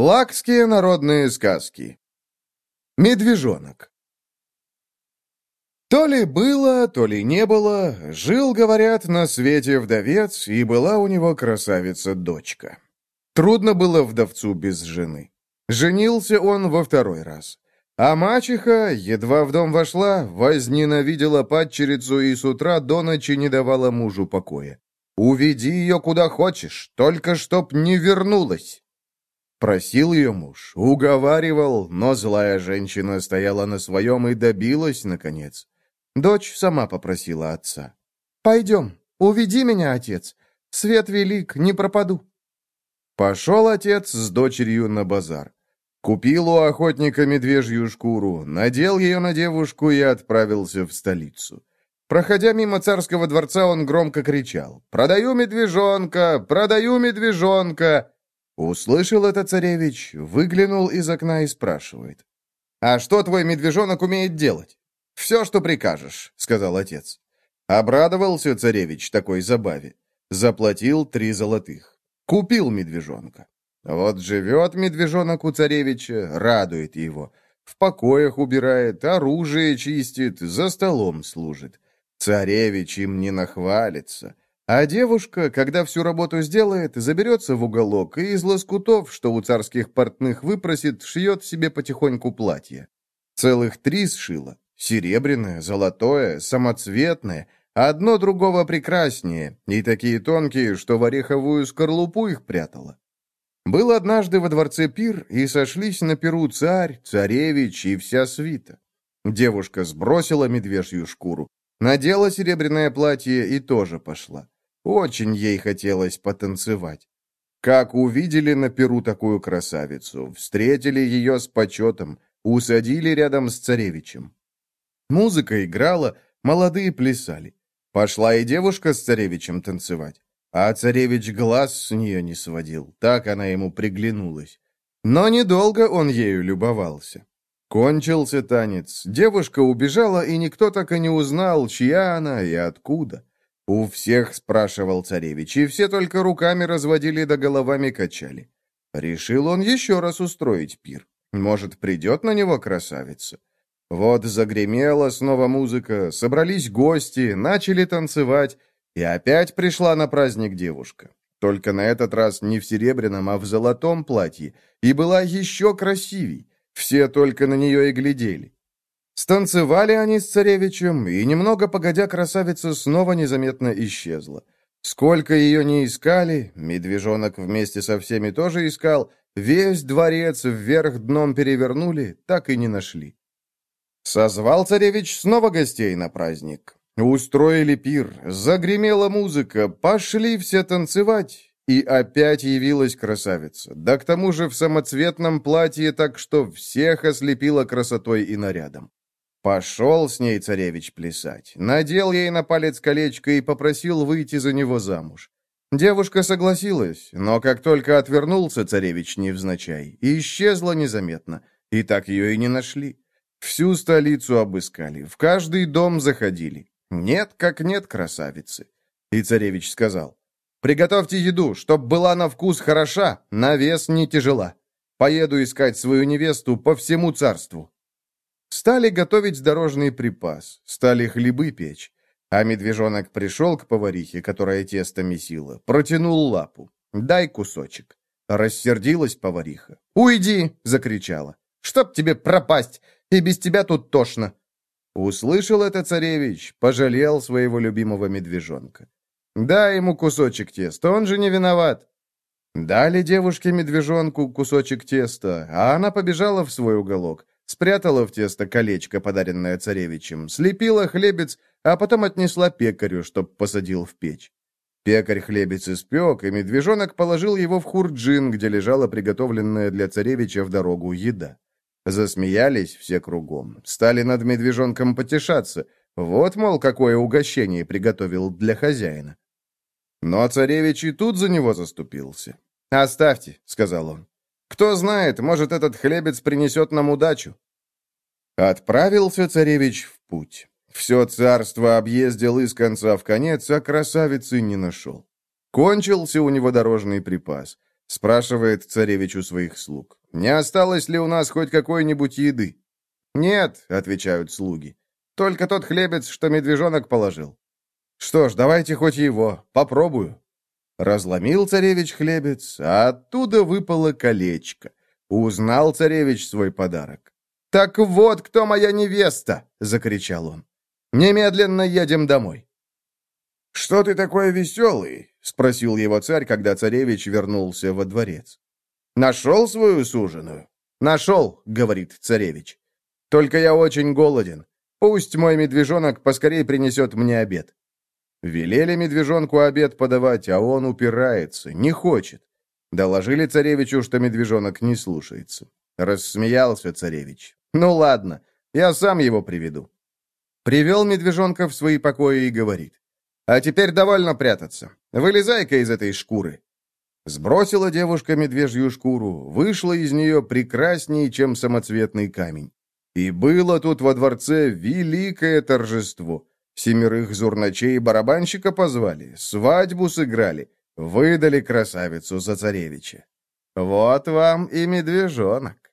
Лакские народные сказки. Медвежонок. То ли было, то ли не было, жил, говорят, на свете вдовец, и была у него красавица-дочка. Трудно было вдовцу без жены. Женился он во второй раз. А мачеха, едва в дом вошла, возненавидела падчерицу и с утра до ночи не давала мужу покоя. «Уведи ее куда хочешь, только чтоб не вернулась». Просил ее муж, уговаривал, но злая женщина стояла на своем и добилась, наконец. Дочь сама попросила отца. «Пойдем, уведи меня, отец. Свет велик, не пропаду». Пошел отец с дочерью на базар. Купил у охотника медвежью шкуру, надел ее на девушку и отправился в столицу. Проходя мимо царского дворца, он громко кричал «Продаю медвежонка! Продаю медвежонка!» Услышал это царевич, выглянул из окна и спрашивает. «А что твой медвежонок умеет делать?» «Все, что прикажешь», — сказал отец. Обрадовался царевич такой забаве. Заплатил три золотых. Купил медвежонка. Вот живет медвежонок у царевича, радует его. В покоях убирает, оружие чистит, за столом служит. Царевич им не нахвалится. А девушка, когда всю работу сделает, заберется в уголок и из лоскутов, что у царских портных выпросит, шьет себе потихоньку платье. Целых три сшила. Серебряное, золотое, самоцветное, одно другого прекраснее, и такие тонкие, что в ореховую скорлупу их прятала. Был однажды во дворце пир, и сошлись на пиру царь, царевич и вся свита. Девушка сбросила медвежью шкуру, надела серебряное платье и тоже пошла. Очень ей хотелось потанцевать. Как увидели на перу такую красавицу, встретили ее с почетом, усадили рядом с царевичем. Музыка играла, молодые плясали. Пошла и девушка с царевичем танцевать. А царевич глаз с нее не сводил, так она ему приглянулась. Но недолго он ею любовался. Кончился танец, девушка убежала, и никто так и не узнал, чья она и откуда. «У всех?» — спрашивал царевич, и все только руками разводили да головами качали. Решил он еще раз устроить пир. Может, придет на него красавица? Вот загремела снова музыка, собрались гости, начали танцевать, и опять пришла на праздник девушка. Только на этот раз не в серебряном, а в золотом платье, и была еще красивей. Все только на нее и глядели. Станцевали они с царевичем, и немного погодя красавица снова незаметно исчезла. Сколько ее не искали, медвежонок вместе со всеми тоже искал, весь дворец вверх дном перевернули, так и не нашли. Созвал царевич снова гостей на праздник. Устроили пир, загремела музыка, пошли все танцевать, и опять явилась красавица. Да к тому же в самоцветном платье, так что всех ослепила красотой и нарядом. Пошел с ней царевич плясать, надел ей на палец колечко и попросил выйти за него замуж. Девушка согласилась, но как только отвернулся царевич невзначай, исчезла незаметно, и так ее и не нашли. Всю столицу обыскали, в каждый дом заходили. Нет, как нет красавицы. И царевич сказал, «Приготовьте еду, чтоб была на вкус хороша, на вес не тяжела. Поеду искать свою невесту по всему царству». Стали готовить дорожный припас, стали хлебы печь. А медвежонок пришел к поварихе, которая тесто месила, протянул лапу. «Дай кусочек». Рассердилась повариха. «Уйди!» — закричала. «Чтоб тебе пропасть! И без тебя тут тошно!» Услышал это царевич, пожалел своего любимого медвежонка. «Дай ему кусочек теста, он же не виноват!» Дали девушке-медвежонку кусочек теста, а она побежала в свой уголок. Спрятала в тесто колечко, подаренное царевичем, слепила хлебец, а потом отнесла пекарю, чтоб посадил в печь. Пекарь хлебец испек, и медвежонок положил его в хурджин, где лежала приготовленная для царевича в дорогу еда. Засмеялись все кругом, стали над медвежонком потешаться. Вот, мол, какое угощение приготовил для хозяина. Но царевич и тут за него заступился. «Оставьте», — сказал он. Кто знает, может, этот хлебец принесет нам удачу. Отправился царевич в путь. Все царство объездил из конца в конец, а красавицы не нашел. Кончился у него дорожный припас. спрашивает царевич у своих слуг. «Не осталось ли у нас хоть какой-нибудь еды?» «Нет», — отвечают слуги, — «только тот хлебец, что медвежонок положил». «Что ж, давайте хоть его, попробую». Разломил царевич хлебец, а оттуда выпало колечко. Узнал царевич свой подарок. «Так вот, кто моя невеста!» — закричал он. «Немедленно едем домой». «Что ты такой веселый?» — спросил его царь, когда царевич вернулся во дворец. «Нашел свою суженую?» «Нашел», — говорит царевич. «Только я очень голоден. Пусть мой медвежонок поскорей принесет мне обед». Велели медвежонку обед подавать, а он упирается, не хочет. Доложили царевичу, что медвежонок не слушается. Рассмеялся царевич. «Ну ладно, я сам его приведу». Привел медвежонка в свои покои и говорит. «А теперь довольно прятаться. Вылезай-ка из этой шкуры». Сбросила девушка медвежью шкуру, вышла из нее прекраснее, чем самоцветный камень. И было тут во дворце великое торжество. Семерых зурначей и барабанщика позвали, свадьбу сыграли, выдали красавицу за царевича. Вот вам и медвежонок.